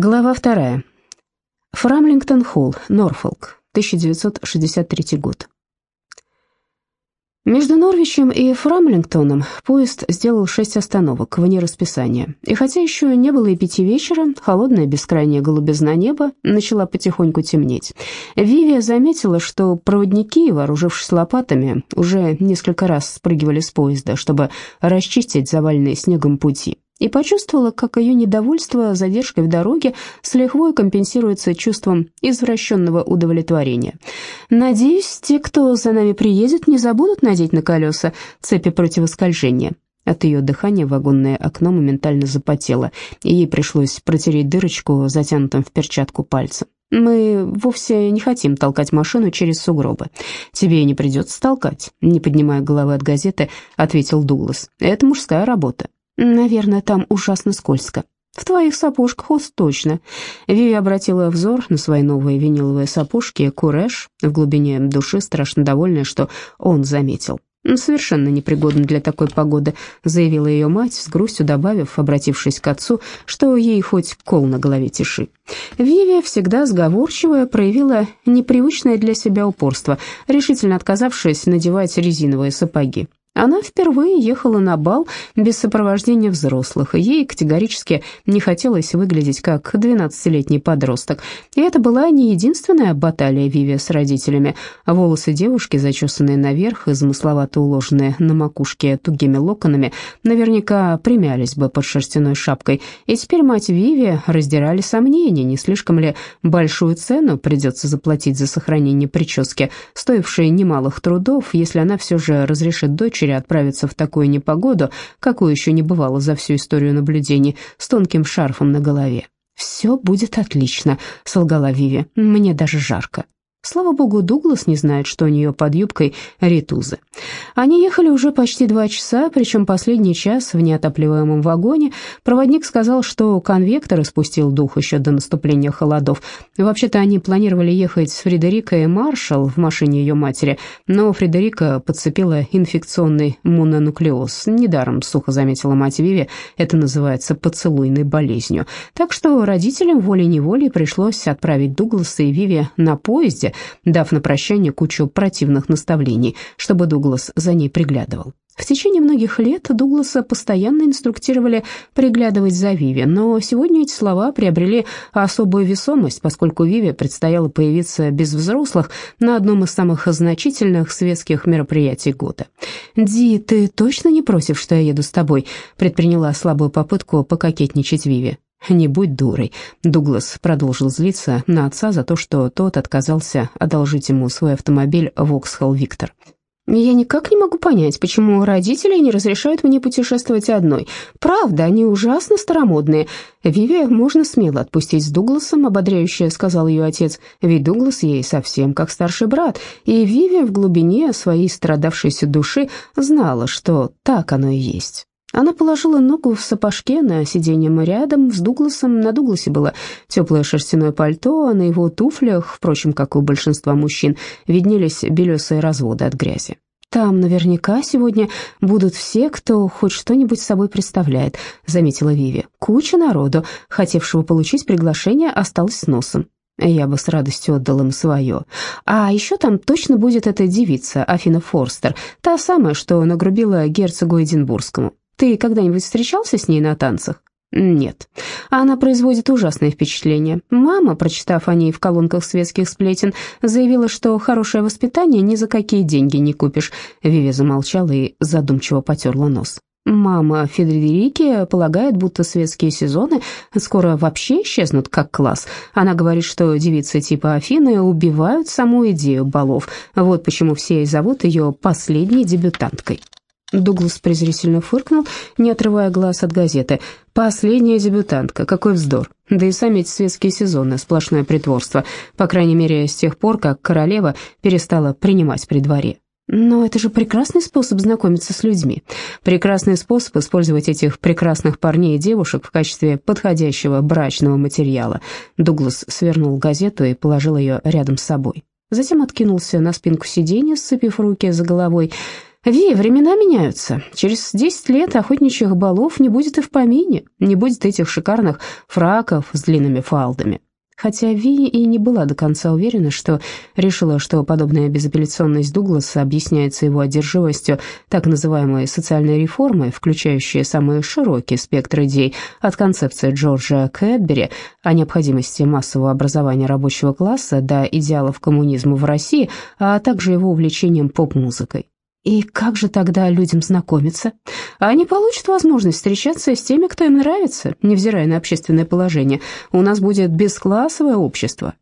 Глава вторая. Фрамлингтон-Холл, Норфолк, 1963 год. Между Норвичем и Фрамлингтоном поезд сделал шесть остановок вне расписания. И хотя еще не было и пяти вечера, холодная бескрайняя голубизна неба начала потихоньку темнеть. Вивия заметила, что проводники, вооружившись лопатами, уже несколько раз спрыгивали с поезда, чтобы расчистить заваленные снегом пути и почувствовала, как ее недовольство задержкой в дороге с лихвой компенсируется чувством извращенного удовлетворения. «Надеюсь, те, кто за нами приедет, не забудут надеть на колеса цепи противоскольжения». От ее дыхания вагонное окно моментально запотело, и ей пришлось протереть дырочку, затянутым в перчатку пальцем. «Мы вовсе не хотим толкать машину через сугробы. Тебе не придется толкать», — не поднимая головы от газеты, ответил Дуглас. «Это мужская работа. Наверное, там ужасно скользко. В твоих сапожках уж точно. Виви обратила взор на свои новые виниловые сапожки Куреш, в глубине души страшно довольная, что он заметил. «Совершенно непригодно для такой погоды», — заявила ее мать, с грустью добавив, обратившись к отцу, что ей хоть кол на голове тиши. Виви, всегда сговорчивая, проявила непривычное для себя упорство, решительно отказавшись надевать резиновые сапоги. Она впервые ехала на бал без сопровождения взрослых, и ей категорически не хотелось выглядеть как 12-летний подросток. И это была не единственная баталия Виви с родителями. Волосы девушки, зачесанные наверх и замысловато уложенные на макушке тугими локонами, наверняка примялись бы под шерстяной шапкой. И теперь мать Виви раздирали сомнения, не слишком ли большую цену придется заплатить за сохранение прически, стоившей немалых трудов, если она все же разрешит дочери дочери отправиться в такую непогоду, какую еще не бывало за всю историю наблюдений, с тонким шарфом на голове. «Все будет отлично», — солгала Виви. «Мне даже жарко». Слава богу, Дуглас не знает, что у нее под юбкой ритузы. Они ехали уже почти два часа, причем последний час в неотапливаемом вагоне. Проводник сказал, что конвектор испустил дух еще до наступления холодов. Вообще-то они планировали ехать с Фредерикой Маршалл в машине ее матери, но Фредерика подцепила инфекционный мононуклеоз. Недаром, сухо заметила мать Виви, это называется поцелуйной болезнью. Так что родителям волей-неволей пришлось отправить Дугласа и Виви на поезде, комнате, дав на прощание кучу противных наставлений, чтобы Дуглас за ней приглядывал. В течение многих лет Дугласа постоянно инструктировали приглядывать за Виви, но сегодня эти слова приобрели особую весомость, поскольку Виви предстояло появиться без взрослых на одном из самых значительных светских мероприятий года. «Ди, ты точно не просишь, что я еду с тобой?» предприняла слабую попытку пококетничать Виви. «Не будь дурой», — Дуглас продолжил злиться на отца за то, что тот отказался одолжить ему свой автомобиль «Воксхолл Виктор». «Я никак не могу понять, почему родители не разрешают мне путешествовать одной. Правда, они ужасно старомодные. Виви можно смело отпустить с Дугласом», — ободряюще сказал ее отец, «ведь Дуглас ей совсем как старший брат, и Виви в глубине своей страдавшейся души знала, что так оно и есть». Она положила ногу в сапожке на сиденье рядом с Дугласом. На Дугласе было теплое шерстяное пальто, а на его туфлях, впрочем, как у большинства мужчин, виднелись белесые разводы от грязи. «Там наверняка сегодня будут все, кто хоть что-нибудь собой представляет», — заметила Виви. «Куча народу, хотевшего получить приглашение, осталась с носом. Я бы с радостью отдал им свое. А еще там точно будет эта девица, Афина Форстер, та самая, что нагрубила герцогу Эдинбургскому. Ты когда-нибудь встречался с ней на танцах? Нет. Она производит ужасное впечатление. Мама, прочитав о ней в колонках светских сплетен, заявила, что хорошее воспитание ни за какие деньги не купишь. Виви замолчала и задумчиво потерла нос. Мама Федерики полагает, будто светские сезоны скоро вообще исчезнут как класс. Она говорит, что девицы типа Афины убивают саму идею балов. Вот почему все и зовут ее последней дебютанткой. Дуглас презрительно фыркнул, не отрывая глаз от газеты. «Последняя дебютантка, какой вздор! Да и сами эти светские сезоны — сплошное притворство, по крайней мере, с тех пор, как королева перестала принимать при дворе». Но это же прекрасный способ знакомиться с людьми. Прекрасный способ использовать этих прекрасных парней и девушек в качестве подходящего брачного материала. Дуглас свернул газету и положил ее рядом с собой. Затем откинулся на спинку сиденья, сцепив руки за головой. Ви, времена меняются. Через 10 лет охотничьих балов не будет и в помине, не будет этих шикарных фраков с длинными фалдами. Хотя Ви и не была до конца уверена, что решила, что подобная безапелляционность Дугласа объясняется его одержимостью так называемой социальной реформы, включающей самый широкий спектр идей от концепции Джорджа Кэтбери о необходимости массового образования рабочего класса до идеалов коммунизма в России, а также его увлечением поп-музыкой. И как же тогда людям знакомиться? Они получат возможность встречаться с теми, кто им нравится, невзирая на общественное положение. У нас будет бесклассовое общество.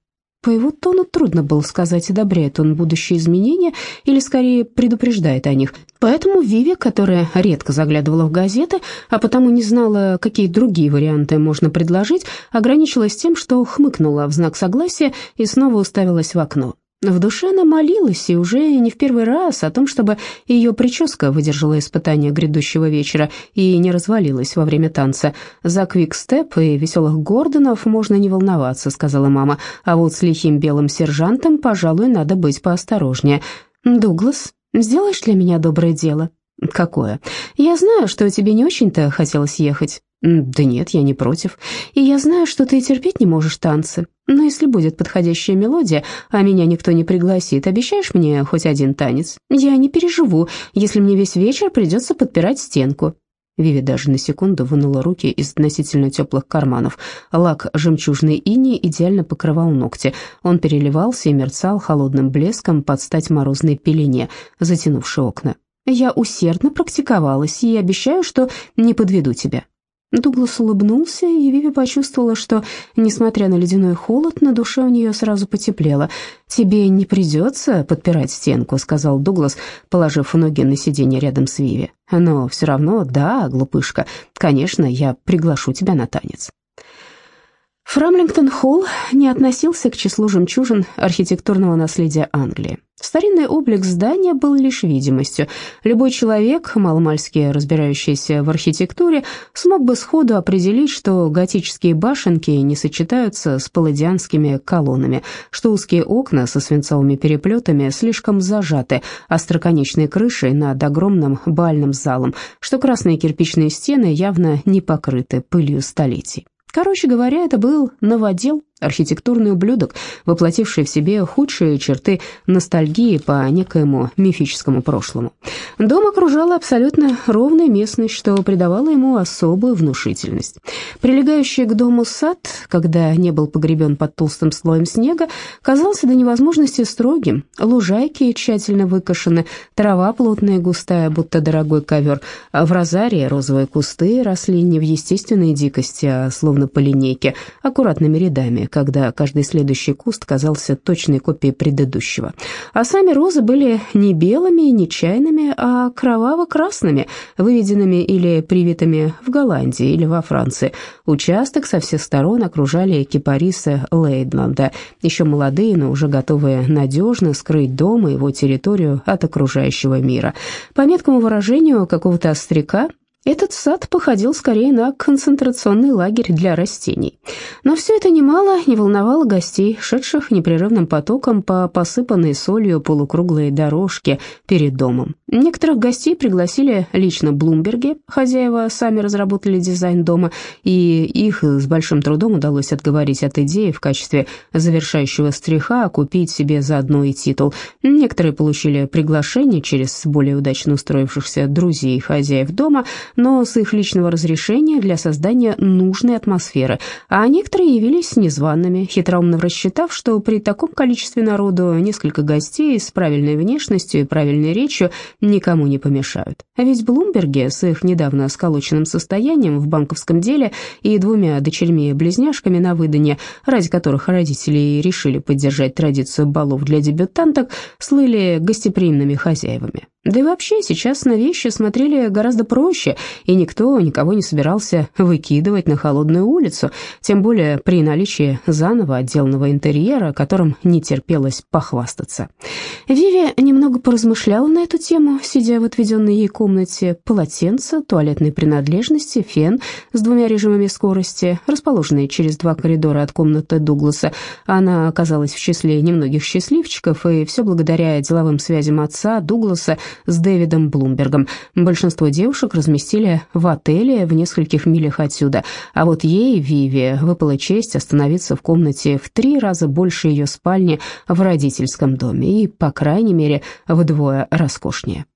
По его тону трудно было сказать, одобряет он будущие изменения или скорее предупреждает о них. Поэтому Виви, которая редко заглядывала в газеты, а потому не знала, какие другие варианты можно предложить, ограничилась тем, что хмыкнула в знак согласия и снова уставилась в окно. В душе она молилась, и уже не в первый раз, о том, чтобы ее прическа выдержала испытание грядущего вечера и не развалилась во время танца. «За квикстеп и веселых Гордонов можно не волноваться», — сказала мама, «а вот с лихим белым сержантом, пожалуй, надо быть поосторожнее». «Дуглас, сделаешь для меня доброе дело?» «Какое? Я знаю, что тебе не очень-то хотелось ехать». «Да нет, я не против. И я знаю, что ты терпеть не можешь танцы. Но если будет подходящая мелодия, а меня никто не пригласит, обещаешь мне хоть один танец? Я не переживу, если мне весь вечер придется подпирать стенку». Виви даже на секунду вынула руки из относительно теплых карманов. Лак жемчужной ини идеально покрывал ногти. Он переливался и мерцал холодным блеском под стать морозной пелене, затянувшей окна. «Я усердно практиковалась и обещаю, что не подведу тебя». Дуглас улыбнулся, и Виви почувствовала, что, несмотря на ледяной холод, на душе у нее сразу потеплело. «Тебе не придется подпирать стенку», — сказал Дуглас, положив ноги на сиденье рядом с Виви. «Но все равно, да, глупышка, конечно, я приглашу тебя на танец». Фрамлингтон-холл не относился к числу жемчужин архитектурного наследия Англии. Старинный облик здания был лишь видимостью. Любой человек, маломальски разбирающийся в архитектуре, смог бы сходу определить, что готические башенки не сочетаются с палладианскими колоннами, что узкие окна со свинцовыми переплетами слишком зажаты остроконечной крышей над огромным бальным залом, что красные кирпичные стены явно не покрыты пылью столетий. Короче говоря, это был новодел, архитектурный ублюдок, воплотивший в себе худшие черты ностальгии по некоему мифическому прошлому. Дом окружала абсолютно ровная местность, что придавало ему особую внушительность. Прилегающий к дому сад, когда не был погребен под толстым слоем снега, казался до невозможности строгим. Лужайки тщательно выкошены, трава плотная и густая, будто дорогой ковер. В розарии розовые кусты росли не в естественной дикости, а словно по линейке, аккуратными рядами, когда каждый следующий куст казался точной копией предыдущего. А сами розы были не белыми, не чайными, а кроваво-красными, выведенными или привитыми в Голландии или во Франции. Участок со всех сторон окружали кипарисы Лейдланда, еще молодые, но уже готовые надежно скрыть дом и его территорию от окружающего мира. По меткому выражению какого-то остряка, этот сад походил скорее на концентрационный лагерь для растений. Но все это немало не волновало гостей, шедших непрерывным потоком по посыпанной солью полукруглой дорожке перед домом. Некоторых гостей пригласили лично Блумберги, хозяева сами разработали дизайн дома, и их с большим трудом удалось отговорить от идеи в качестве завершающего стриха купить себе заодно и титул. Некоторые получили приглашение через более удачно устроившихся друзей хозяев дома, но с их личного разрешения для создания нужной атмосферы, а некоторые явились незваными, хитроумно рассчитав, что при таком количестве народу несколько гостей с правильной внешностью и правильной речью никому не помешают. А ведь Блумберги с их недавно сколоченным состоянием в банковском деле и двумя дочерьми-близняшками на выдане, ради которых родители решили поддержать традицию балов для дебютанток, слыли гостеприимными хозяевами. Да и вообще сейчас на вещи смотрели гораздо проще, и никто никого не собирался выкидывать на холодную улицу, тем более при наличии заново отделанного интерьера, которым не терпелось похвастаться. Виви немного поразмышляла на эту тему, сидя в отведенной ей комнате, полотенце, туалетные принадлежности, фен с двумя режимами скорости, расположенные через два коридора от комнаты Дугласа. Она оказалась в числе немногих счастливчиков, и все благодаря деловым связям отца Дугласа, с Дэвидом Блумбергом. Большинство девушек разместили в отеле в нескольких милях отсюда, а вот ей, Виви, выпала честь остановиться в комнате в три раза больше ее спальни в родительском доме и, по крайней мере, вдвое роскошнее.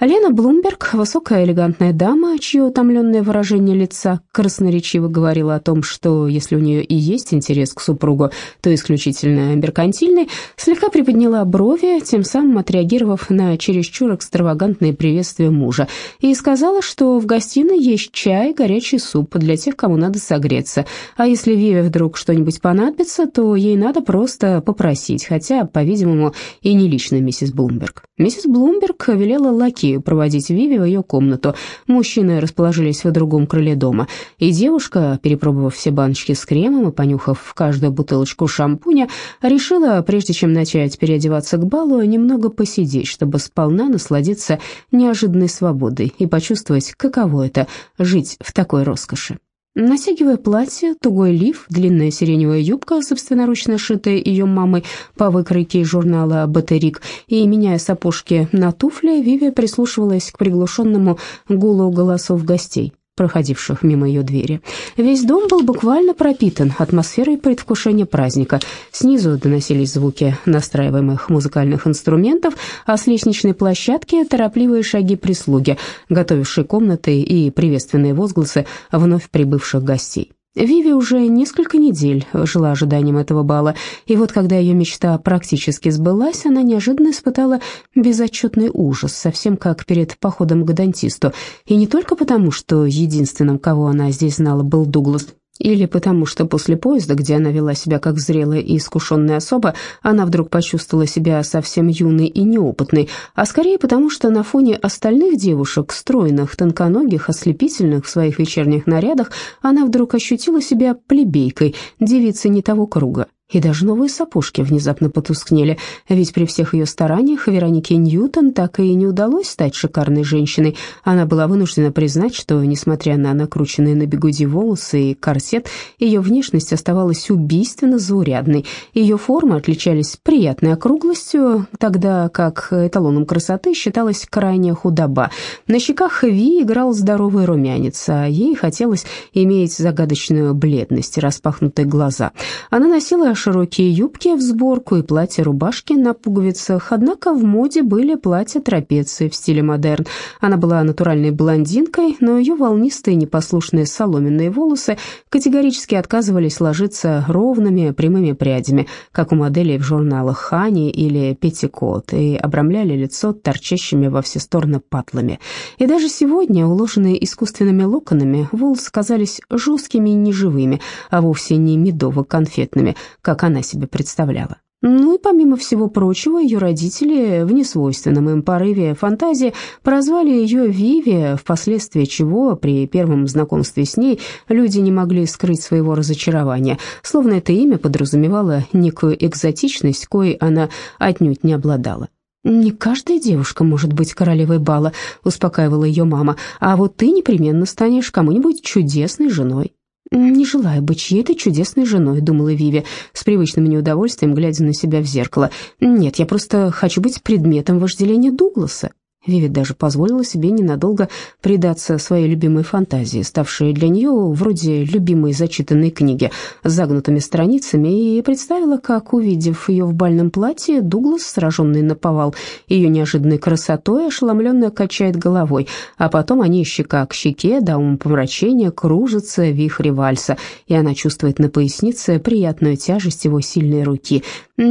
Лена Блумберг, высокая элегантная дама, чье утомленное выражение лица красноречиво говорило о том, что если у нее и есть интерес к супругу, то исключительно меркантильный, слегка приподняла брови, тем самым отреагировав на чересчур экстравагантное приветствие мужа, и сказала, что в гостиной есть чай, горячий суп для тех, кому надо согреться, а если Виве вдруг что-нибудь понадобится, то ей надо просто попросить, хотя, по-видимому, и не лично миссис Блумберг. Миссис Блумберг велела лакею проводить Виви в ее комнату. Мужчины расположились в другом крыле дома, и девушка, перепробовав все баночки с кремом и понюхав каждую бутылочку шампуня, решила, прежде чем начать переодеваться к балу, немного посидеть, чтобы сполна насладиться неожиданной свободой и почувствовать, каково это — жить в такой роскоши. Натягивая платье, тугой лиф, длинная сиреневая юбка, собственноручно шитая ее мамой по выкройке из журнала «Батерик», и меняя сапожки на туфли, Вивия прислушивалась к приглушенному гулу голосов гостей проходивших мимо ее двери. Весь дом был буквально пропитан атмосферой предвкушения праздника. Снизу доносились звуки настраиваемых музыкальных инструментов, а с лестничной площадки торопливые шаги прислуги, готовившей комнаты и приветственные возгласы вновь прибывших гостей. Виви уже несколько недель жила ожиданием этого бала, и вот когда ее мечта практически сбылась, она неожиданно испытала безотчетный ужас, совсем как перед походом к дантисту. И не только потому, что единственным, кого она здесь знала, был Дуглас, или потому что после поезда, где она вела себя как зрелая и искушенная особа, она вдруг почувствовала себя совсем юной и неопытной, а скорее потому, что на фоне остальных девушек, стройных, тонконогих, ослепительных в своих вечерних нарядах, она вдруг ощутила себя плебейкой, девицей не того круга. И даже новые сапожки внезапно потускнели, ведь при всех ее стараниях Веронике Ньютон так и не удалось стать шикарной женщиной. Она была вынуждена признать, что, несмотря на накрученные на бегуди волосы и корсет, ее внешность оставалась убийственно заурядной. Ее формы отличались приятной округлостью, тогда как эталоном красоты считалась крайняя худоба. На щеках Ви играл здоровый румянец, а ей хотелось иметь загадочную бледность и распахнутые глаза. Она носила широкие юбки в сборку и платья-рубашки на пуговицах, однако в моде были платья-трапеции в стиле модерн. Она была натуральной блондинкой, но ее волнистые непослушные соломенные волосы категорически отказывались ложиться ровными прямыми прядями, как у моделей в журналах «Хани» или «Петтикот», и обрамляли лицо торчащими во все стороны патлами. И даже сегодня, уложенные искусственными локонами, волосы казались жесткими и неживыми, а вовсе не медово-конфетными, как она себе представляла. Ну и помимо всего прочего, ее родители в несвойственном им порыве фантазии прозвали ее Виви, впоследствии чего при первом знакомстве с ней люди не могли скрыть своего разочарования, словно это имя подразумевало некую экзотичность, коей она отнюдь не обладала. «Не каждая девушка может быть королевой бала», — успокаивала ее мама, «а вот ты непременно станешь кому-нибудь чудесной женой». «Не желаю быть чьей-то чудесной женой», — думала Виви, с привычным неудовольствием, глядя на себя в зеркало. «Нет, я просто хочу быть предметом вожделения Дугласа». Виви даже позволила себе ненадолго предаться своей любимой фантазии, ставшей для нее вроде любимой зачитанной книги с загнутыми страницами, и представила, как, увидев ее в бальном платье, Дуглас, сраженный на повал ее неожиданной красотой, ошеломленно качает головой, а потом они щека к щеке до умопомрачения кружатся в вальса, и она чувствует на пояснице приятную тяжесть его сильной руки.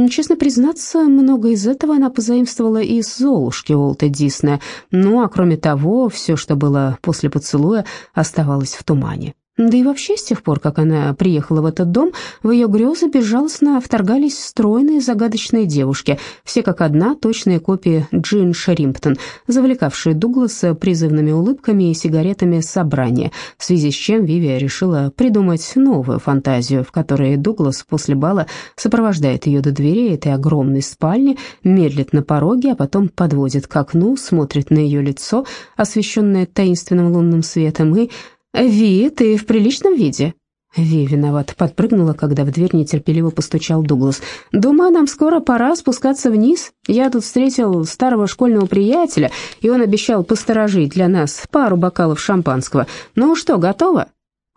Честно признаться, много из этого она позаимствовала из «Золушки» Уолта Диснея, ну а кроме того, все, что было после поцелуя, оставалось в тумане. Да и вообще, с тех пор, как она приехала в этот дом, в ее грезы безжалостно вторгались стройные загадочные девушки, все как одна точные копии Джин Шеримптон, завлекавшие Дугласа призывными улыбками и сигаретами собрания, в связи с чем Вивия решила придумать новую фантазию, в которой Дуглас после бала сопровождает ее до дверей этой огромной спальни, медлит на пороге, а потом подводит к окну, смотрит на ее лицо, освещенное таинственным лунным светом, и «Ви, ты в приличном виде?» Ви виноват подпрыгнула, когда в дверь нетерпеливо постучал Дуглас. «Думаю, нам скоро пора спускаться вниз. Я тут встретил старого школьного приятеля, и он обещал посторожить для нас пару бокалов шампанского. Ну что, готово?»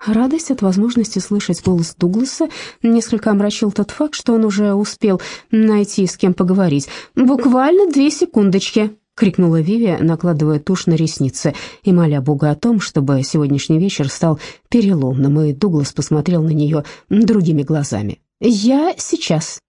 Радость от возможности слышать голос Дугласа несколько омрачил тот факт, что он уже успел найти с кем поговорить. «Буквально две секундочки», — крикнула Виви, накладывая тушь на ресницы и моля Бога о том, чтобы сегодняшний вечер стал переломным, и Дуглас посмотрел на нее другими глазами. «Я сейчас».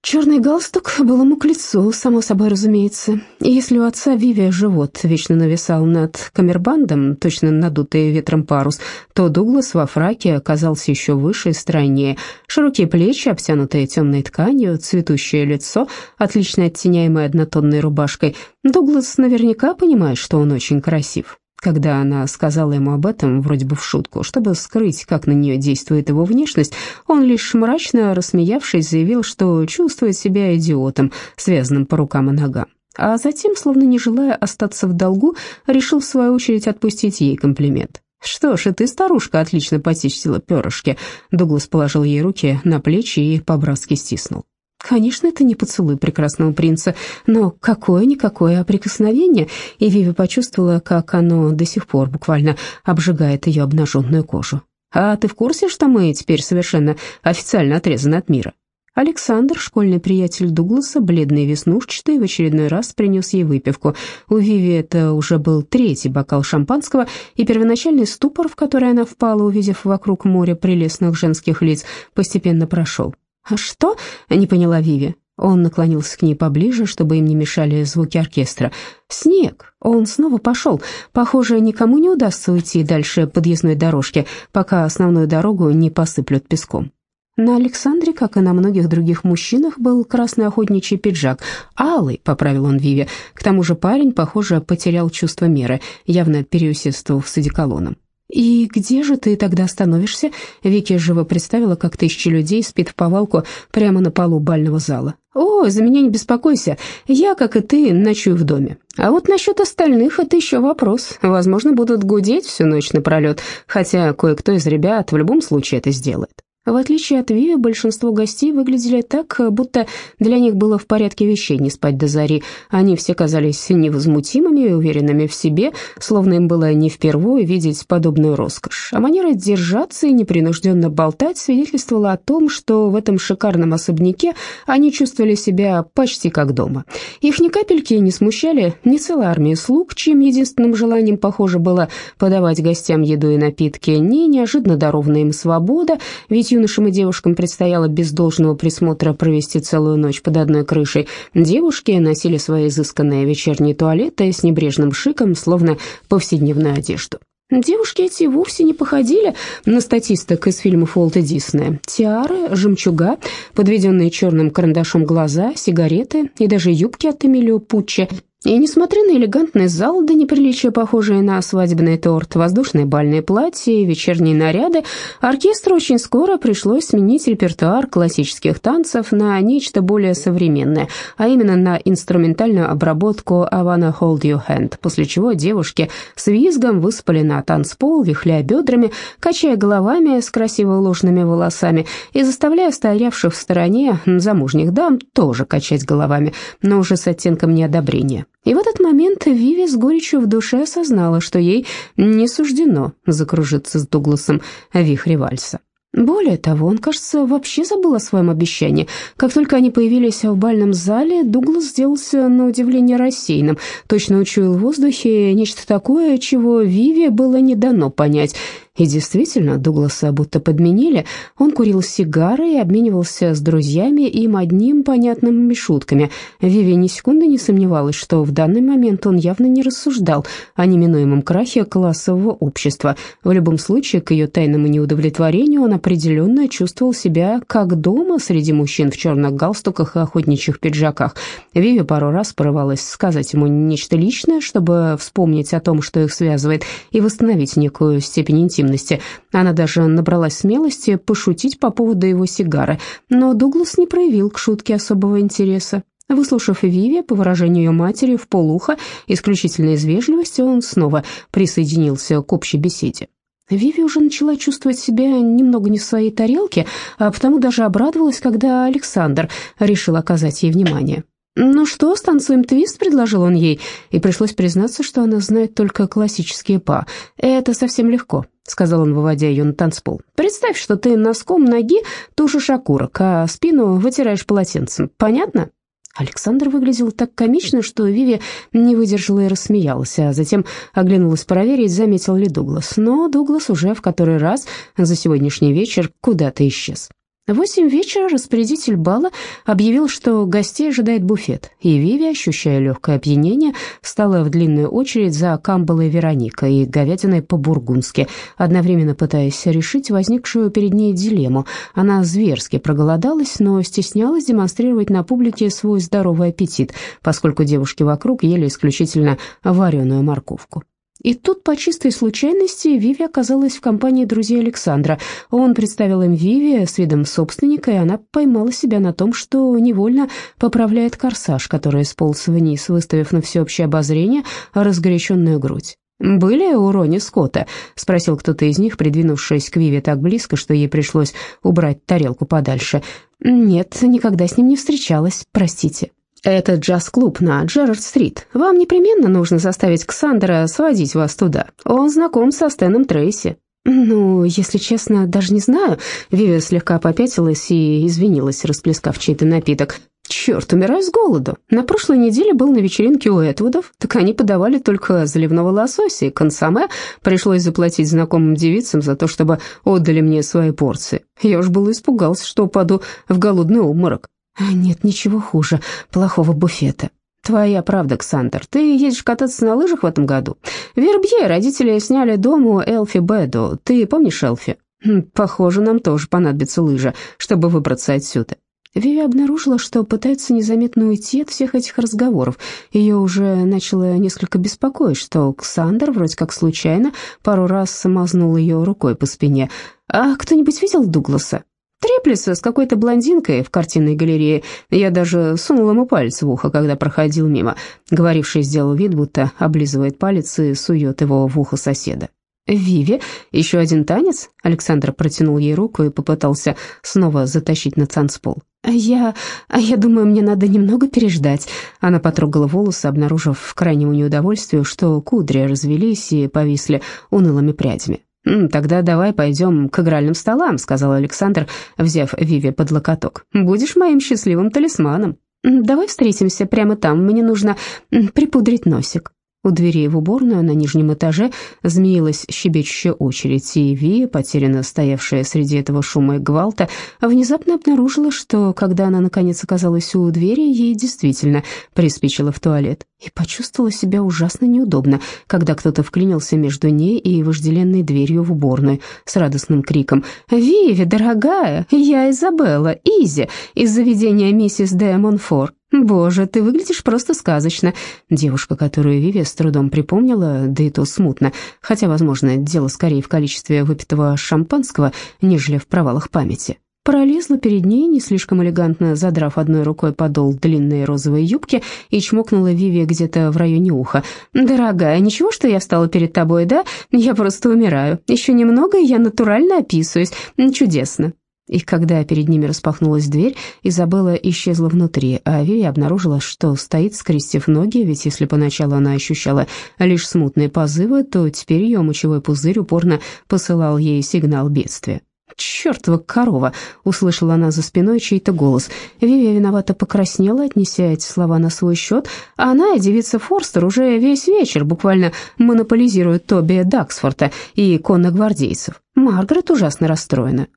Черный галстук был ему к лицу, само собой разумеется. И если у отца Виви живот вечно нависал над камербандом, точно надутый ветром парус, то Дуглас во фраке оказался еще выше и стройнее. Широкие плечи, обтянутые темной тканью, цветущее лицо, отлично оттеняемое однотонной рубашкой. Дуглас наверняка понимает, что он очень красив. Когда она сказала ему об этом, вроде бы в шутку, чтобы скрыть, как на нее действует его внешность, он лишь мрачно рассмеявшись заявил, что чувствует себя идиотом, связанным по рукам и ногам. А затем, словно не желая остаться в долгу, решил в свою очередь отпустить ей комплимент. «Что ж, и ты, старушка, отлично почистила перышки». Дуглас положил ей руки на плечи и по-братски стиснул. Конечно, это не поцелуй прекрасного принца, но какое-никакое прикосновение, и Виви почувствовала, как оно до сих пор буквально обжигает ее обнаженную кожу. «А ты в курсе, что мы теперь совершенно официально отрезаны от мира?» Александр, школьный приятель Дугласа, бледный и веснушчатый, в очередной раз принес ей выпивку. У Виви это уже был третий бокал шампанского, и первоначальный ступор, в который она впала, увидев вокруг моря прелестных женских лиц, постепенно прошел. «А что?» — не поняла Виви. Он наклонился к ней поближе, чтобы им не мешали звуки оркестра. «Снег!» Он снова пошел. Похоже, никому не удастся уйти дальше подъездной дорожки, пока основную дорогу не посыплют песком. На Александре, как и на многих других мужчинах, был красный охотничий пиджак. «Алый», — поправил он Виве. К тому же парень, похоже, потерял чувство меры, явно переусердствовав с одеколоном. «И где же ты тогда остановишься?» Вики живо представила, как тысячи людей спит в повалку прямо на полу бального зала. «О, за меня не беспокойся, я, как и ты, ночую в доме. А вот насчет остальных это еще вопрос. Возможно, будут гудеть всю ночь напролет, хотя кое-кто из ребят в любом случае это сделает». В отличие от Виви, большинство гостей выглядели так, будто для них было в порядке вещей не спать до зари. Они все казались невозмутимыми и уверенными в себе, словно им было не впервые видеть подобную роскошь. А манера держаться и непринужденно болтать свидетельствовала о том, что в этом шикарном особняке они чувствовали себя почти как дома. Их ни капельки не смущали ни целая армия слуг, чьим единственным желанием, похоже, было подавать гостям еду и напитки, ни неожиданно дарованная им свобода, ведь юношам и девушкам предстояло без должного присмотра провести целую ночь под одной крышей. Девушки носили свои изысканные вечерние туалеты с небрежным шиком, словно повседневную одежду. Девушки эти вовсе не походили на статисток из фильмов Уолта Диснея. Тиары, жемчуга, подведенные черным карандашом глаза, сигареты и даже юбки от Эмилио Пуччи и несмотря на элегантный зал, до неприличия похожий на свадебный торт, воздушные бальные платья и вечерние наряды, оркестру очень скоро пришлось сменить репертуар классических танцев на нечто более современное, а именно на инструментальную обработку «I wanna hold your hand», после чего девушки с визгом выспали на танцпол, вихляя бедрами, качая головами с красиво уложенными волосами и заставляя стоявших в стороне замужних дам тоже качать головами, но уже с оттенком неодобрения. И в этот момент Виви с горечью в душе осознала, что ей не суждено закружиться с Дугласом в вихре вальса. Более того, он, кажется, вообще забыл о своем обещании. Как только они появились в бальном зале, Дуглас сделался на удивление рассеянным, точно учуял в воздухе нечто такое, чего Виви было не дано понять – и действительно, Дугласа будто подменили. Он курил сигары и обменивался с друзьями им одним понятными шутками. Виви ни секунды не сомневалась, что в данный момент он явно не рассуждал о неминуемом крахе классового общества. В любом случае, к ее тайному неудовлетворению он определенно чувствовал себя как дома среди мужчин в черных галстуках и охотничьих пиджаках. Виви пару раз порывалась сказать ему нечто личное, чтобы вспомнить о том, что их связывает, и восстановить некую степень интимности интимности. Она даже набралась смелости пошутить по поводу его сигары, но Дуглас не проявил к шутке особого интереса. Выслушав Виви, по выражению ее матери, в полуха, исключительно из вежливости, он снова присоединился к общей беседе. Виви уже начала чувствовать себя немного не в своей тарелке, а потому даже обрадовалась, когда Александр решил оказать ей внимание. «Ну что, станцуем твист?» — предложил он ей, и пришлось признаться, что она знает только классические па. «Это совсем легко», — сказал он, выводя ее на танцпол. «Представь, что ты носком ноги тушишь окурок, а спину вытираешь полотенцем. Понятно?» Александр выглядел так комично, что Виви не выдержала и рассмеялась, а затем оглянулась проверить, заметил ли Дуглас. Но Дуглас уже в который раз за сегодняшний вечер куда-то исчез. В восемь вечера распорядитель бала объявил, что гостей ожидает буфет, и Виви, ощущая легкое опьянение, встала в длинную очередь за камбалой Вероника и говядиной по-бургундски, одновременно пытаясь решить возникшую перед ней дилемму. Она зверски проголодалась, но стеснялась демонстрировать на публике свой здоровый аппетит, поскольку девушки вокруг ели исключительно вареную морковку. И тут по чистой случайности Виви оказалась в компании друзей Александра. Он представил им Виви с видом собственника, и она поймала себя на том, что невольно поправляет корсаж, который сполз вниз, выставив на всеобщее обозрение разгоряченную грудь. «Были у Рони Скотта?» — спросил кто-то из них, придвинувшись к Виве так близко, что ей пришлось убрать тарелку подальше. «Нет, никогда с ним не встречалась, простите». «Это джаз-клуб на Джерард-стрит. Вам непременно нужно заставить Ксандера сводить вас туда. Он знаком со Стэном Трейси». «Ну, если честно, даже не знаю». Виви слегка попятилась и извинилась, расплескав чей-то напиток. «Черт, умираю с голоду. На прошлой неделе был на вечеринке у Этвудов, так они подавали только заливного лосося и консоме. Пришлось заплатить знакомым девицам за то, чтобы отдали мне свои порции. Я уж было испугался, что упаду в голодный обморок». «Нет ничего хуже плохого буфета». «Твоя правда, Ксандер. Ты едешь кататься на лыжах в этом году? Вербье родители сняли дом у Элфи Бэду. Ты помнишь Элфи? Хм, похоже, нам тоже понадобится лыжа, чтобы выбраться отсюда». Виви обнаружила, что пытается незаметно уйти от всех этих разговоров. Ее уже начало несколько беспокоить, что Ксандер вроде как случайно пару раз мазнул ее рукой по спине. «А кто-нибудь видел Дугласа?» Треплется с какой-то блондинкой в картинной галерее. Я даже сунул ему палец в ухо, когда проходил мимо. Говоривший сделал вид, будто облизывает палец и сует его в ухо соседа. «Виви, еще один танец?» Александр протянул ей руку и попытался снова затащить на танцпол. «Я... я думаю, мне надо немного переждать». Она потрогала волосы, обнаружив крайнему неудовольствию, что кудри развелись и повисли унылыми прядями. «Тогда давай пойдем к игральным столам», — сказал Александр, взяв Виви под локоток. «Будешь моим счастливым талисманом». «Давай встретимся прямо там, мне нужно припудрить носик». У двери в уборную на нижнем этаже змеилась щебечущая очередь, и Ви, потерянно стоявшая среди этого шума и гвалта, внезапно обнаружила, что, когда она наконец оказалась у двери, ей действительно приспичило в туалет, и почувствовала себя ужасно неудобно, когда кто-то вклинился между ней и вожделенной дверью в уборную с радостным криком «Виви, дорогая, я Изабелла, Изи, из заведения миссис де Монфор». «Боже, ты выглядишь просто сказочно!» Девушка, которую Виви с трудом припомнила, да и то смутно, хотя, возможно, дело скорее в количестве выпитого шампанского, нежели в провалах памяти. Пролезла перед ней, не слишком элегантно задрав одной рукой подол длинной розовой юбки и чмокнула Виви где-то в районе уха. «Дорогая, ничего, что я встала перед тобой, да? Я просто умираю. Еще немного, и я натурально описываюсь. Чудесно. И когда перед ними распахнулась дверь, Изабелла исчезла внутри, а Виви обнаружила, что стоит, скрестив ноги, ведь если поначалу она ощущала лишь смутные позывы, то теперь ее мочевой пузырь упорно посылал ей сигнал бедствия. «Чертова корова!» — услышала она за спиной чей-то голос. Виви виновато покраснела, отнеся эти слова на свой счет, а она девица Форстер уже весь вечер буквально монополизирует Тоби Даксфорта и конногвардейцев. Маргарет ужасно расстроена.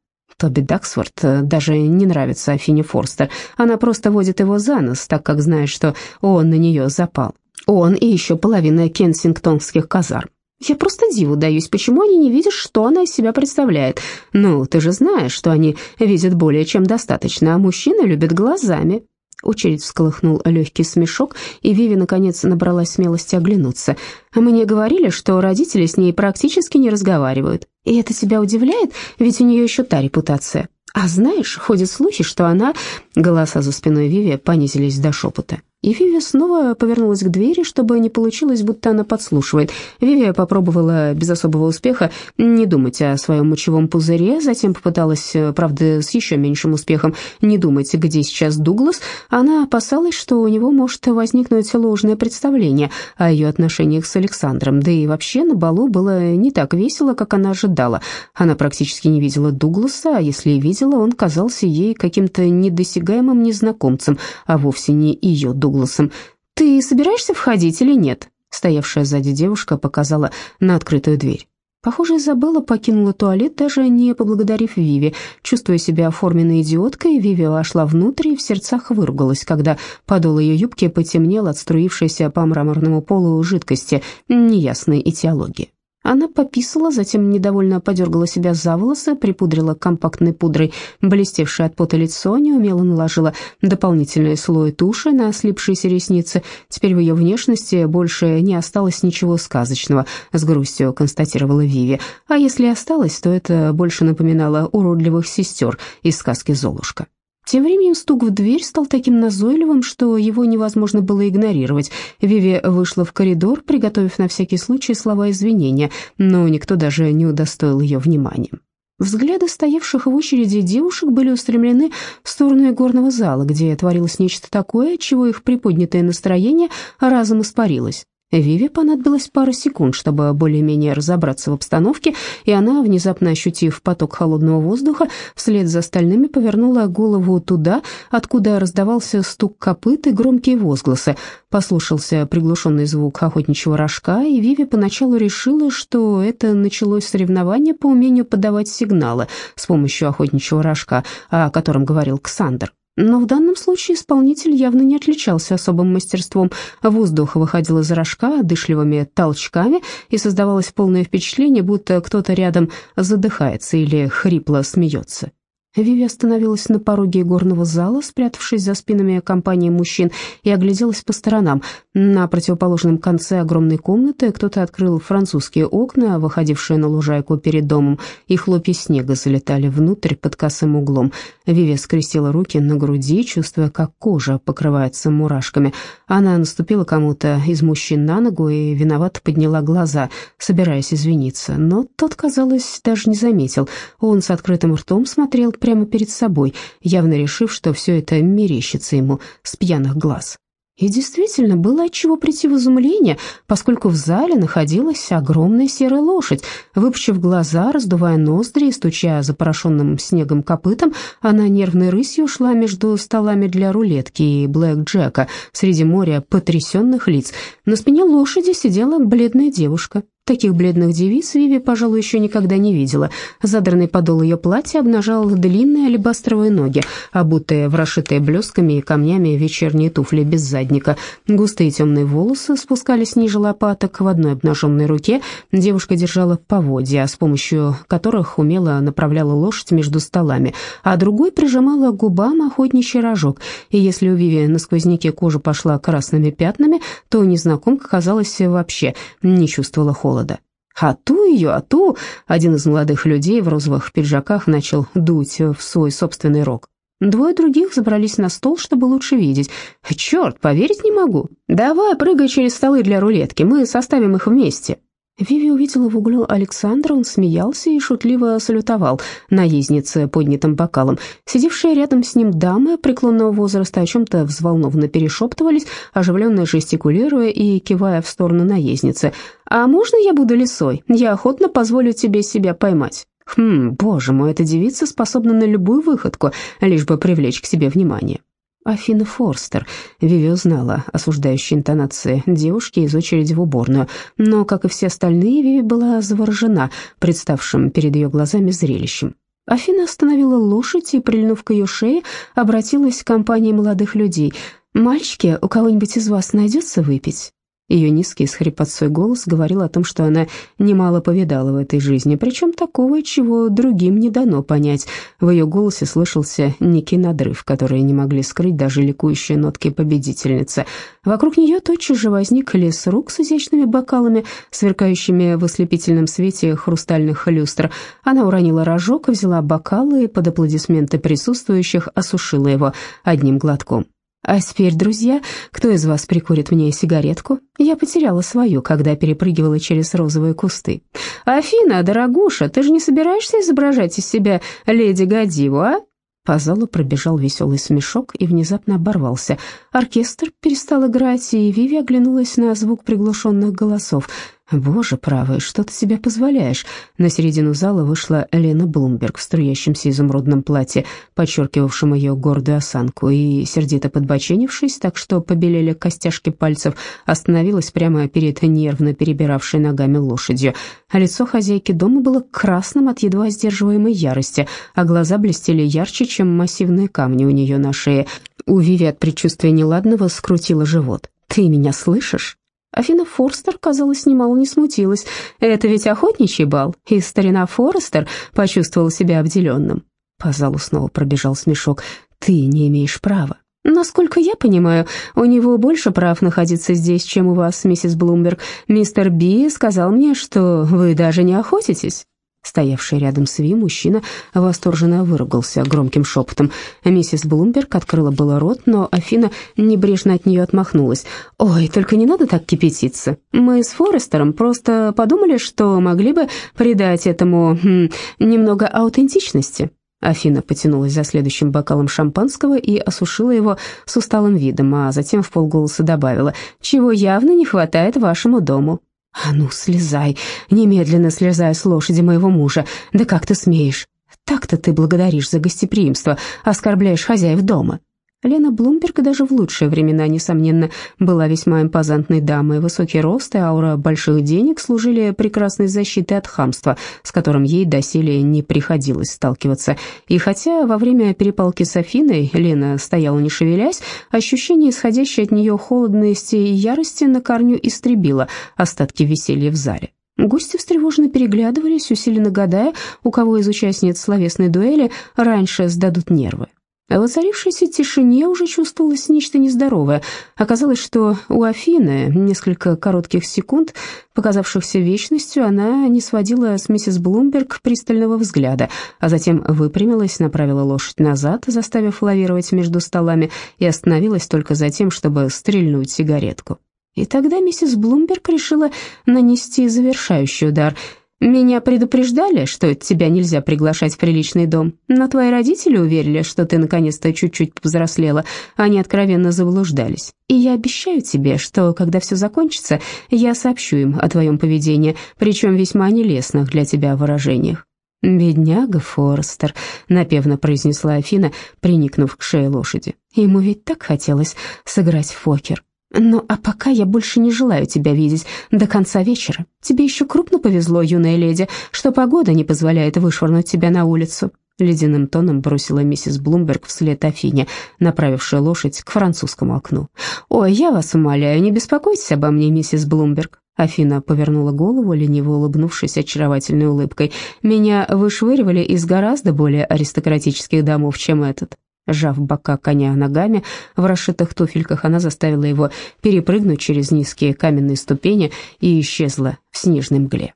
Тоби Даксфорд э, даже не нравится Афине Форстер. Она просто водит его за нос, так как знает, что он на нее запал. Он и еще половина кенсингтонских казарм. Я просто диву даюсь, почему они не видят, что она из себя представляет. Ну, ты же знаешь, что они видят более чем достаточно, а мужчины любят глазами. Очередь всколыхнул легкий смешок, и Виви, наконец, набралась смелости оглянуться. «Мне говорили, что родители с ней практически не разговаривают. И это тебя удивляет, ведь у нее еще та репутация. А знаешь, ходят слухи, что она...» Голоса за спиной Виви понизились до шепота. И Виви снова повернулась к двери, чтобы не получилось, будто она подслушивает. Виви попробовала без особого успеха не думать о своем мочевом пузыре, затем попыталась, правда, с еще меньшим успехом, не думать, где сейчас Дуглас. Она опасалась, что у него может возникнуть ложное представление о ее отношениях с Александром, да и вообще на балу было не так весело, как она ожидала. Она практически не видела Дугласа, а если и видела, он казался ей каким-то недосягаемым незнакомцем, а вовсе не ее Дугласом. Дугласом. «Ты собираешься входить или нет?» Стоявшая сзади девушка показала на открытую дверь. Похоже, Изабелла покинула туалет, даже не поблагодарив Виви. Чувствуя себя оформленной идиоткой, Виви вошла внутрь и в сердцах выругалась, когда подол ее юбки потемнел от струившейся по мраморному полу жидкости неясной этиологии. Она пописала, затем недовольно подергала себя за волосы, припудрила компактной пудрой блестевшее от пота лицо, неумело наложила дополнительный слой туши на слипшиеся ресницы. Теперь в ее внешности больше не осталось ничего сказочного, с грустью констатировала Виви. А если осталось, то это больше напоминало уродливых сестер из сказки «Золушка». Тем временем стук в дверь стал таким назойливым, что его невозможно было игнорировать. Виви вышла в коридор, приготовив на всякий случай слова извинения, но никто даже не удостоил ее вниманием. Взгляды стоявших в очереди девушек были устремлены в сторону игорного зала, где творилось нечто такое, чего их приподнятое настроение разом испарилось. Виве понадобилось пара секунд, чтобы более-менее разобраться в обстановке, и она, внезапно ощутив поток холодного воздуха, вслед за остальными повернула голову туда, откуда раздавался стук копыт и громкие возгласы. Послушался приглушенный звук охотничьего рожка, и Виви поначалу решила, что это началось соревнование по умению подавать сигналы с помощью охотничьего рожка, о котором говорил Ксандр. Но в данном случае исполнитель явно не отличался особым мастерством. Воздух выходил из рожка дышливыми толчками, и создавалось полное впечатление, будто кто-то рядом задыхается или хрипло смеется. Виви остановилась на пороге горного зала, спрятавшись за спинами компании мужчин, и огляделась по сторонам. На противоположном конце огромной комнаты кто-то открыл французские окна, выходившие на лужайку перед домом, и хлопья снега залетали внутрь под косым углом. Виви скрестила руки на груди, чувствуя, как кожа покрывается мурашками. Она наступила кому-то из мужчин на ногу и виновато подняла глаза, собираясь извиниться. Но тот, казалось, даже не заметил. Он с открытым ртом смотрел прямо перед собой, явно решив, что все это мерещится ему с пьяных глаз. И действительно, было отчего прийти в изумление, поскольку в зале находилась огромная серая лошадь. Выпучив глаза, раздувая ноздри и стуча запорошенным снегом копытом, она нервной рысью шла между столами для рулетки и блэк-джека среди моря потрясенных лиц. На спине лошади сидела бледная девушка. Таких бледных девиц Виви, пожалуй, еще никогда не видела. Задранный подол ее платья обнажал длинные алебастровые ноги, обутые в расшитые блесками и камнями вечерние туфли без задника. Густые темные волосы спускались ниже лопаток. В одной обнаженной руке девушка держала поводья, с помощью которых умело направляла лошадь между столами, а другой прижимала к губам охотничий рожок. И если у Виви на сквозняке кожа пошла красными пятнами, то незнакомка, казалось, вообще не чувствовала холода холода. «А ту ее, а ту!» Один из молодых людей в розовых пиджаках начал дуть в свой собственный рог. Двое других забрались на стол, чтобы лучше видеть. «Черт, поверить не могу! Давай, прыгай через столы для рулетки, мы составим их вместе!» Виви увидела в углу Александра, он смеялся и шутливо салютовал наезднице поднятым бокалом. Сидевшие рядом с ним дамы преклонного возраста о чем-то взволнованно перешептывались, оживленно жестикулируя и кивая в сторону наездницы. «А можно я буду лисой? Я охотно позволю тебе себя поймать». «Хм, боже мой, эта девица способна на любую выходку, лишь бы привлечь к себе внимание». Афина Форстер. Виви узнала осуждающие интонации девушки из очереди в уборную, но, как и все остальные, Виви была заворожена представшим перед ее глазами зрелищем. Афина остановила лошадь и, прильнув к ее шее, обратилась к компании молодых людей. «Мальчики, у кого-нибудь из вас найдется выпить?» Ее низкий с хрипотцой голос говорил о том, что она немало повидала в этой жизни, причем такого, чего другим не дано понять. В ее голосе слышался некий надрыв, который не могли скрыть даже ликующие нотки победительницы. Вокруг нее тотчас же возник лес рук с изящными бокалами, сверкающими в ослепительном свете хрустальных люстр. Она уронила рожок, взяла бокалы и под аплодисменты присутствующих осушила его одним глотком. А теперь, друзья, кто из вас прикурит мне сигаретку? Я потеряла свою, когда перепрыгивала через розовые кусты. Афина, дорогуша, ты же не собираешься изображать из себя леди Гадиву, а? По залу пробежал веселый смешок и внезапно оборвался. Оркестр перестал играть, и Виви оглянулась на звук приглушенных голосов. «Боже правый, что ты себе позволяешь?» На середину зала вышла Лена Блумберг в струящемся изумрудном платье, подчеркивавшем ее гордую осанку, и, сердито подбоченившись, так что побелели костяшки пальцев, остановилась прямо перед нервно перебиравшей ногами лошадью. А лицо хозяйки дома было красным от едва сдерживаемой ярости, а глаза блестели ярче, чем массивные камни у нее на шее. У Виви от предчувствия неладного скрутило живот. «Ты меня слышишь?» Афина Форстер, казалось, немало не смутилась. Это ведь охотничий бал, и старина Форестер почувствовал себя обделенным. По залу снова пробежал смешок. «Ты не имеешь права». «Насколько я понимаю, у него больше прав находиться здесь, чем у вас, миссис Блумберг. Мистер Би сказал мне, что вы даже не охотитесь». Стоявший рядом с Ви мужчина восторженно выругался громким шепотом. Миссис Блумберг открыла было рот, но Афина небрежно от нее отмахнулась. «Ой, только не надо так кипятиться. Мы с Форестером просто подумали, что могли бы придать этому хм, немного аутентичности». Афина потянулась за следующим бокалом шампанского и осушила его с усталым видом, а затем в полголоса добавила, «чего явно не хватает вашему дому». «А ну, слезай, немедленно слезай с лошади моего мужа. Да как ты смеешь? Так-то ты благодаришь за гостеприимство, оскорбляешь хозяев дома». Лена Блумберг даже в лучшие времена, несомненно, была весьма импозантной дамой. Высокий рост и аура больших денег служили прекрасной защитой от хамства, с которым ей доселе не приходилось сталкиваться. И хотя во время перепалки с Афиной Лена стояла не шевелясь, ощущение, исходящее от нее холодности и ярости, на корню истребило остатки веселья в зале. Гости встревоженно переглядывались, усиленно гадая, у кого из участниц словесной дуэли раньше сдадут нервы. В воцарившейся тишине уже чувствовалось нечто нездоровое. Оказалось, что у Афины несколько коротких секунд, показавшихся вечностью, она не сводила с миссис Блумберг пристального взгляда, а затем выпрямилась, направила лошадь назад, заставив лавировать между столами, и остановилась только за тем, чтобы стрельнуть сигаретку. И тогда миссис Блумберг решила нанести завершающий удар – меня предупреждали, что тебя нельзя приглашать в приличный дом, но твои родители уверили, что ты наконец-то чуть-чуть повзрослела, они откровенно заблуждались. И я обещаю тебе, что, когда все закончится, я сообщу им о твоем поведении, причем весьма нелестных для тебя выражениях. «Бедняга Форестер», — напевно произнесла Афина, приникнув к шее лошади. «Ему ведь так хотелось сыграть в покер». «Ну, а пока я больше не желаю тебя видеть до конца вечера. Тебе еще крупно повезло, юная леди, что погода не позволяет вышвырнуть тебя на улицу». Ледяным тоном бросила миссис Блумберг вслед Афине, направившая лошадь к французскому окну. «Ой, я вас умоляю, не беспокойтесь обо мне, миссис Блумберг». Афина повернула голову, лениво улыбнувшись очаровательной улыбкой. «Меня вышвыривали из гораздо более аристократических домов, чем этот. Сжав бока коня ногами в расшитых туфельках, она заставила его перепрыгнуть через низкие каменные ступени и исчезла в снежной мгле.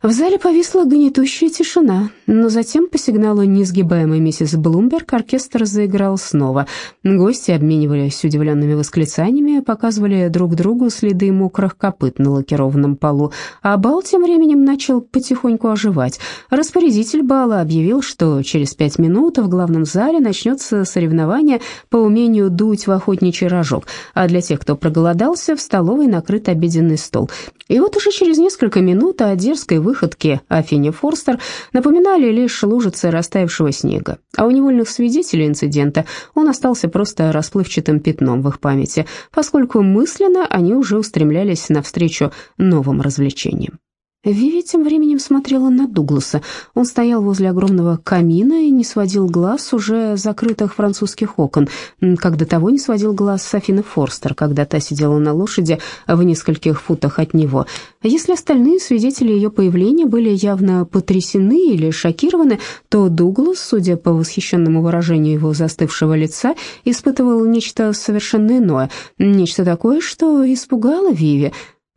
В зале повисла гнетущая тишина, но затем по сигналу несгибаемой миссис Блумберг оркестр заиграл снова. Гости обменивались удивленными восклицаниями, показывали друг другу следы мокрых копыт на лакированном полу, а бал тем временем начал потихоньку оживать. Распорядитель бала объявил, что через пять минут в главном зале начнется соревнование по умению дуть в охотничий рожок, а для тех, кто проголодался, в столовой накрыт обеденный стол. И вот уже через несколько минут о дерзкой выходки Афине Форстер напоминали лишь лужицы растаявшего снега, а у невольных свидетелей инцидента он остался просто расплывчатым пятном в их памяти, поскольку мысленно они уже устремлялись навстречу новым развлечениям. Виви тем временем смотрела на Дугласа. Он стоял возле огромного камина и не сводил глаз уже закрытых французских окон, как до того не сводил глаз с Афины Форстер, когда та сидела на лошади в нескольких футах от него. Если остальные свидетели ее появления были явно потрясены или шокированы, то Дуглас, судя по восхищенному выражению его застывшего лица, испытывал нечто совершенно иное, нечто такое, что испугало Виви.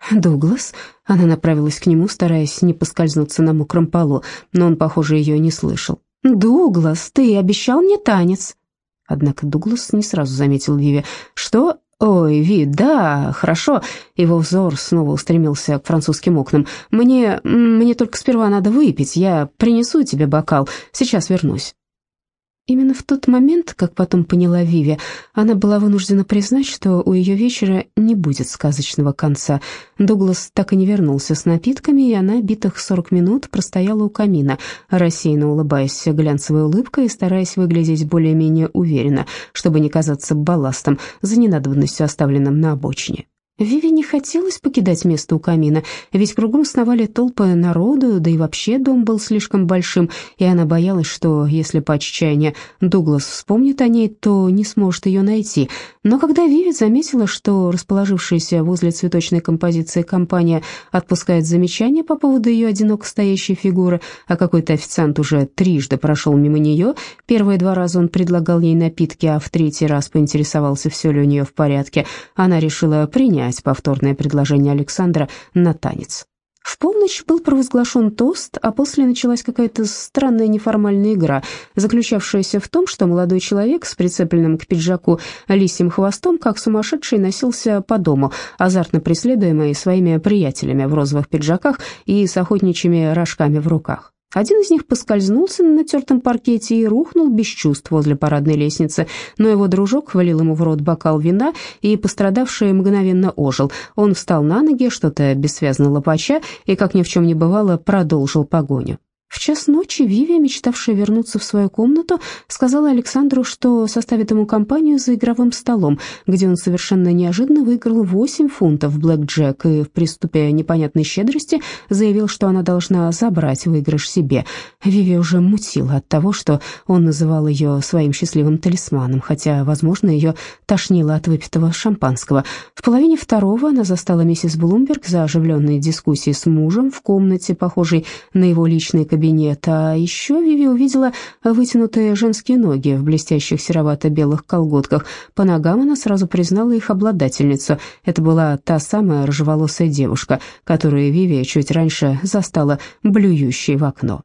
«Дуглас?» Она направилась к нему, стараясь не поскользнуться на мокром полу, но он, похоже, ее не слышал. «Дуглас, ты обещал мне танец?» Однако Дуглас не сразу заметил Виви. «Что? Ой, Ви, да, хорошо». Его взор снова устремился к французским окнам. «Мне... мне только сперва надо выпить. Я принесу тебе бокал. Сейчас вернусь». Именно в тот момент, как потом поняла Виви, она была вынуждена признать, что у ее вечера не будет сказочного конца. Дуглас так и не вернулся с напитками, и она битых сорок минут простояла у камина, рассеянно улыбаясь глянцевой улыбкой и стараясь выглядеть более-менее уверенно, чтобы не казаться балластом за ненадобностью, оставленным на обочине. Виви не хотелось покидать место у камина, ведь кругом сновали толпы народу, да и вообще дом был слишком большим, и она боялась, что если по отчаянию Дуглас вспомнит о ней, то не сможет ее найти. Но когда Виви заметила, что расположившаяся возле цветочной композиции компания отпускает замечания по поводу ее одиноко стоящей фигуры, а какой-то официант уже трижды прошел мимо нее, первые два раза он предлагал ей напитки, а в третий раз поинтересовался, все ли у нее в порядке, она решила принять повторное предложение Александра на танец. В полночь был провозглашен тост, а после началась какая-то странная неформальная игра, заключавшаяся в том, что молодой человек с прицепленным к пиджаку лисьим хвостом, как сумасшедший, носился по дому, азартно преследуемый своими приятелями в розовых пиджаках и с охотничьими рожками в руках. Один из них поскользнулся на натертом паркете и рухнул без чувств возле парадной лестницы, но его дружок хвалил ему в рот бокал вина, и пострадавший мгновенно ожил. Он встал на ноги, что-то бессвязно лопача, и, как ни в чем не бывало, продолжил погоню. В час ночи Вивия, мечтавшая вернуться в свою комнату, сказала Александру, что составит ему компанию за игровым столом, где он совершенно неожиданно выиграл 8 фунтов в блэк-джек и в приступе непонятной щедрости заявил, что она должна забрать выигрыш себе. Вивия уже мутила от того, что он называл ее своим счастливым талисманом, хотя, возможно, ее тошнило от выпитого шампанского. В половине второго она застала миссис Блумберг за оживленной дискуссией с мужем в комнате, похожей на его личный кабинет, кабинет, а еще Виви увидела вытянутые женские ноги в блестящих серовато-белых колготках. По ногам она сразу признала их обладательницу. Это была та самая рыжеволосая девушка, которую Виви чуть раньше застала блюющей в окно.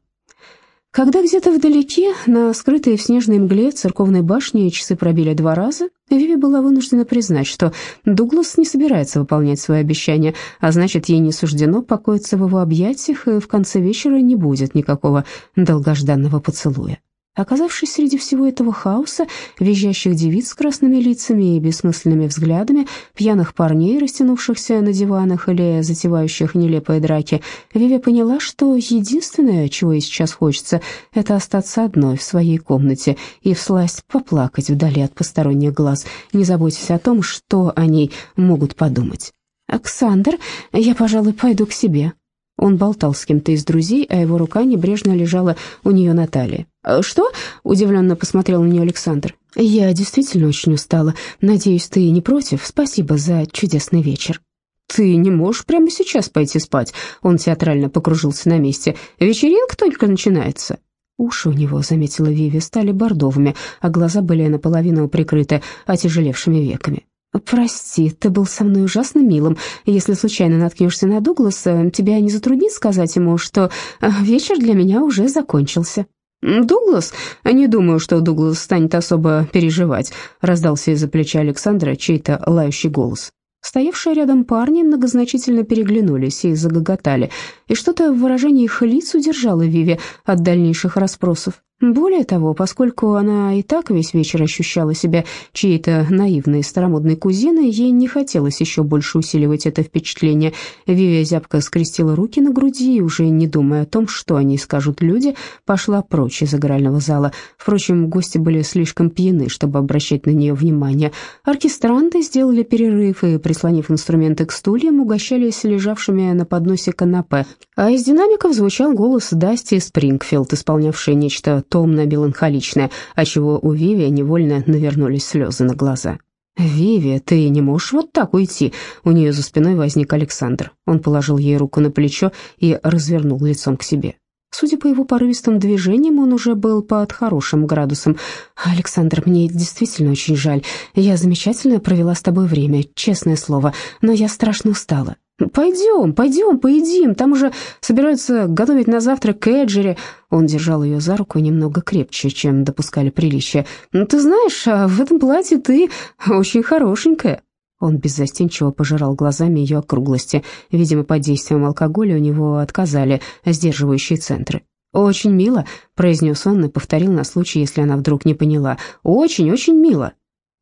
Когда где-то вдалеке, на скрытой в снежной мгле церковной башне часы пробили два раза, Виви была вынуждена признать, что Дуглас не собирается выполнять свои обещания, а значит, ей не суждено покоиться в его объятиях, и в конце вечера не будет никакого долгожданного поцелуя. Оказавшись среди всего этого хаоса, визжащих девиц с красными лицами и бессмысленными взглядами, пьяных парней, растянувшихся на диванах или затевающих нелепые драки, Вивя поняла, что единственное, чего ей сейчас хочется, это остаться одной в своей комнате и всласть поплакать вдали от посторонних глаз, не заботясь о том, что о ней могут подумать. «Оксандр, я, пожалуй, пойду к себе», он болтал с кем-то из друзей, а его рука небрежно лежала у нее на талии. «Э, «Что?» — удивленно посмотрел на нее Александр. «Я действительно очень устала. Надеюсь, ты не против? Спасибо за чудесный вечер». «Ты не можешь прямо сейчас пойти спать?» Он театрально покружился на месте. «Вечеринка только начинается». Уши у него, заметила Виви, стали бордовыми, а глаза были наполовину прикрыты отяжелевшими веками. «Прости, ты был со мной ужасно милым. Если случайно наткнешься на Дугласа, тебя не затруднит сказать ему, что э, вечер для меня уже закончился». «Дуглас? Не думаю, что Дуглас станет особо переживать», — раздался из-за плеча Александра чей-то лающий голос. Стоявшие рядом парни многозначительно переглянулись и загоготали, и что-то в выражении их лиц удержало Виви от дальнейших расспросов. Более того, поскольку она и так весь вечер ощущала себя чьей-то наивной старомодной кузиной, ей не хотелось еще больше усиливать это впечатление. Вивия зябко скрестила руки на груди и, уже не думая о том, что они скажут люди, пошла прочь из игрального зала. Впрочем, гости были слишком пьяны, чтобы обращать на нее внимание. Оркестранты сделали перерыв и, прислонив инструменты к стульям, угощались лежавшими на подносе канапе. А из динамиков звучал голос Дасти Спрингфилд, исполнявший нечто томно-меланхоличная, отчего у Виви невольно навернулись слезы на глаза. «Виви, ты не можешь вот так уйти?» У нее за спиной возник Александр. Он положил ей руку на плечо и развернул лицом к себе. Судя по его порывистым движениям, он уже был под хорошим градусом. «Александр, мне действительно очень жаль. Я замечательно провела с тобой время, честное слово, но я страшно устала. «Пойдем, пойдем, поедим, там уже собираются готовить на завтрак Эджери». Он держал ее за руку немного крепче, чем допускали приличия. «Ну, «Ты знаешь, а в этом платье ты очень хорошенькая». Он беззастенчиво пожирал глазами ее округлости. Видимо, под действием алкоголя у него отказали сдерживающие центры. «Очень мило», — произнес он и повторил на случай, если она вдруг не поняла. «Очень-очень мило».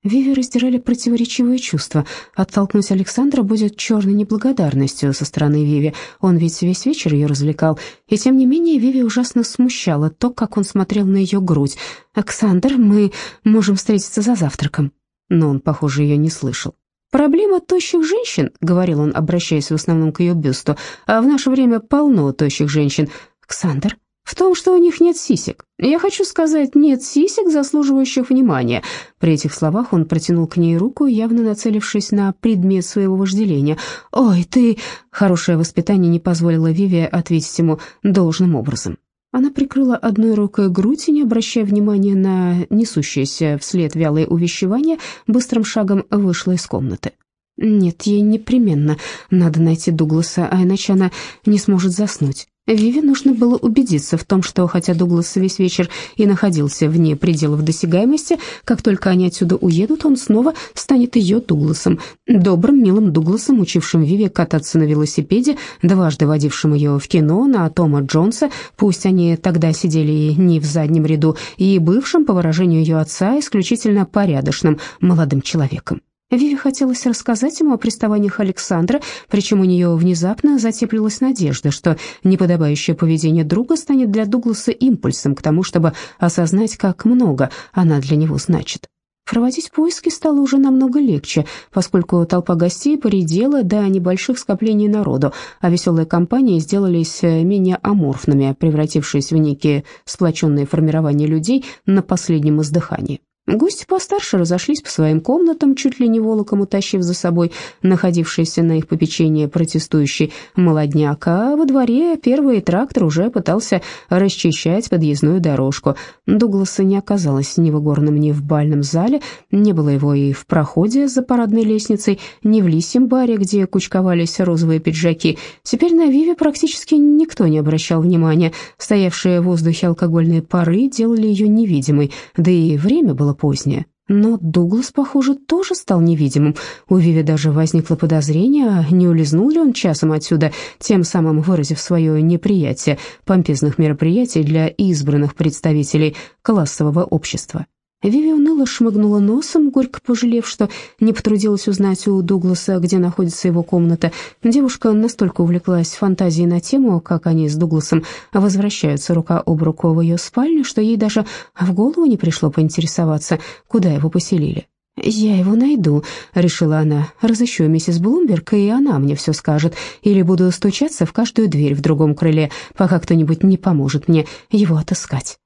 Виви раздирали противоречивые чувства. Оттолкнуть Александра будет черной неблагодарностью со стороны Виви. Он ведь весь вечер ее развлекал. И тем не менее Виви ужасно смущало то, как он смотрел на ее грудь. «Оксандр, мы можем встретиться за завтраком». Но он, похоже, ее не слышал. «Проблема тощих женщин», — говорил он, обращаясь в основном к ее бюсту, «а в наше время полно тощих женщин. Оксандр, в том, что у них нет сисек. Я хочу сказать, нет сисек, заслуживающих внимания. При этих словах он протянул к ней руку, явно нацелившись на предмет своего вожделения. «Ой, ты...» Хорошее воспитание не позволило Виве ответить ему должным образом. Она прикрыла одной рукой грудь и, не обращая внимания на несущееся вслед вялое увещевание, быстрым шагом вышла из комнаты. Нет, ей непременно надо найти Дугласа, а иначе она не сможет заснуть. Виве нужно было убедиться в том, что, хотя Дуглас весь вечер и находился вне пределов досягаемости, как только они отсюда уедут, он снова станет ее Дугласом, добрым, милым Дугласом, учившим Виве кататься на велосипеде, дважды водившим ее в кино на Тома Джонса, пусть они тогда сидели не в заднем ряду, и бывшим, по выражению ее отца, исключительно порядочным молодым человеком. Виве хотелось рассказать ему о приставаниях Александра, причем у нее внезапно затеплилась надежда, что неподобающее поведение друга станет для Дугласа импульсом к тому, чтобы осознать, как много она для него значит. Проводить поиски стало уже намного легче, поскольку толпа гостей поредела до небольших скоплений народу, а веселые компании сделались менее аморфными, превратившись в некие сплоченные формирования людей на последнем издыхании. Гости постарше разошлись по своим комнатам, чуть ли не волоком утащив за собой находившийся на их попечении протестующий молодняк, а во дворе первый трактор уже пытался расчищать подъездную дорожку. Дугласа не оказалось ни в игорном, ни в бальном зале, не было его и в проходе за парадной лестницей, ни в лисьем баре, где кучковались розовые пиджаки. Теперь на Виве практически никто не обращал внимания. Стоявшие в воздухе алкогольные пары делали ее невидимой, да и время было позднее. Но Дуглас, похоже, тоже стал невидимым. У Виви даже возникло подозрение, не улизнул ли он часом отсюда, тем самым выразив свое неприятие помпезных мероприятий для избранных представителей классового общества. Виви уныло шмыгнула носом, горько пожалев, что не потрудилась узнать у Дугласа, где находится его комната. Девушка настолько увлеклась фантазией на тему, как они с Дугласом возвращаются рука об руку в ее спальню, что ей даже в голову не пришло поинтересоваться, куда его поселили. «Я его найду», — решила она. «Разыщу миссис Блумберг, и она мне все скажет. Или буду стучаться в каждую дверь в другом крыле, пока кто-нибудь не поможет мне его отыскать».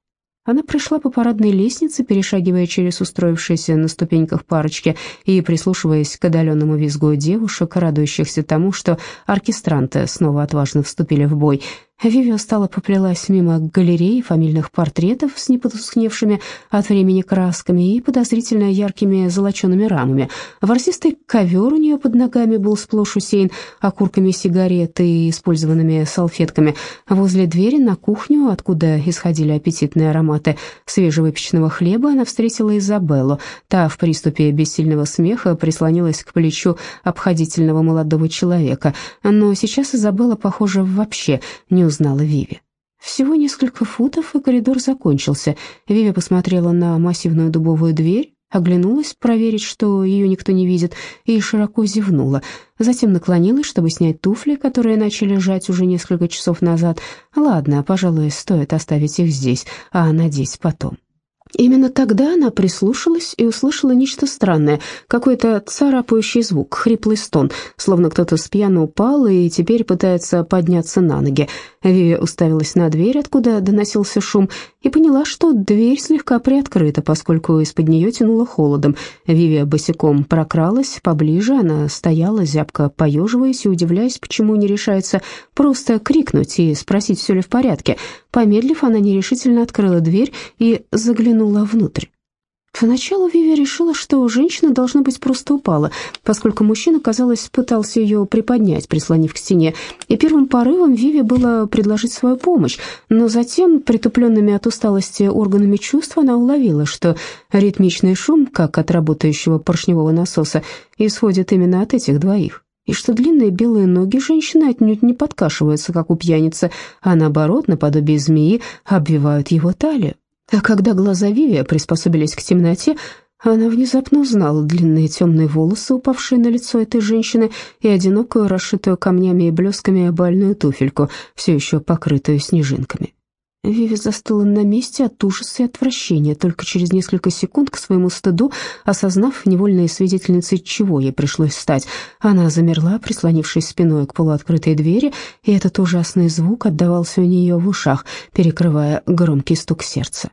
Она пришла по парадной лестнице, перешагивая через устроившиеся на ступеньках парочки и прислушиваясь к отдаленному визгу девушек, радующихся тому, что оркестранты снова отважно вступили в бой. Виви устало поплелась мимо галереи фамильных портретов с непотускневшими от времени красками и подозрительно яркими золочеными рамами. Ворсистый ковер у нее под ногами был сплошь усеян окурками сигарет и использованными салфетками. Возле двери на кухню, откуда исходили аппетитные ароматы свежевыпеченного хлеба, она встретила Изабеллу. Та в приступе бессильного смеха прислонилась к плечу обходительного молодого человека. Но сейчас Изабелла, похоже, вообще не узнала Виви. Всего несколько футов, и коридор закончился. Виви посмотрела на массивную дубовую дверь, оглянулась проверить, что ее никто не видит, и широко зевнула. Затем наклонилась, чтобы снять туфли, которые начали жать уже несколько часов назад. Ладно, пожалуй, стоит оставить их здесь, а надеть потом. Именно тогда она прислушалась и услышала нечто странное, какой-то царапающий звук, хриплый стон, словно кто-то с пьяно упал и теперь пытается подняться на ноги. Виви уставилась на дверь, откуда доносился шум, и поняла, что дверь слегка приоткрыта, поскольку из-под нее тянуло холодом. Виви босиком прокралась поближе, она стояла, зябко поеживаясь и удивляясь, почему не решается просто крикнуть и спросить, все ли в порядке. Помедлив, она нерешительно открыла дверь и заглянула внутрь. Поначалу Виви решила, что женщина, должна быть, просто упала, поскольку мужчина, казалось, пытался ее приподнять, прислонив к стене, и первым порывом Виви было предложить свою помощь, но затем, притупленными от усталости органами чувств, она уловила, что ритмичный шум, как от работающего поршневого насоса, исходит именно от этих двоих и что длинные белые ноги женщины отнюдь не подкашиваются, как у пьяницы, а наоборот, наподобие змеи, обвивают его талию. А когда глаза Вивия приспособились к темноте, она внезапно узнала длинные темные волосы, упавшие на лицо этой женщины, и одинокую, расшитую камнями и блесками бальную туфельку, все еще покрытую снежинками. Виви застыла на месте от ужаса и отвращения, только через несколько секунд к своему стыду, осознав невольной свидетельницей, чего ей пришлось стать. Она замерла, прислонившись спиной к полуоткрытой двери, и этот ужасный звук отдавался у нее в ушах, перекрывая громкий стук сердца.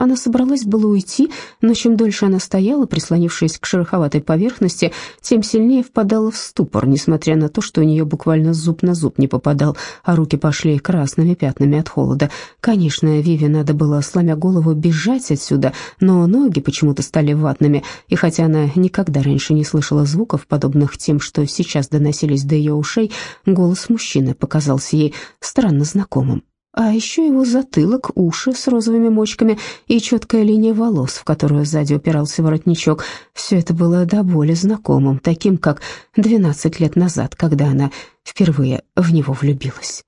Она собралась было уйти, но чем дольше она стояла, прислонившись к шероховатой поверхности, тем сильнее впадала в ступор, несмотря на то, что у нее буквально зуб на зуб не попадал, а руки пошли красными пятнами от холода. Конечно, Виве надо было, сломя голову, бежать отсюда, но ноги почему-то стали ватными, и хотя она никогда раньше не слышала звуков, подобных тем, что сейчас доносились до ее ушей, голос мужчины показался ей странно знакомым. А еще его затылок, уши с розовыми мочками и четкая линия волос, в которую сзади упирался воротничок. Все это было до боли знакомым, таким, как 12 лет назад, когда она впервые в него влюбилась.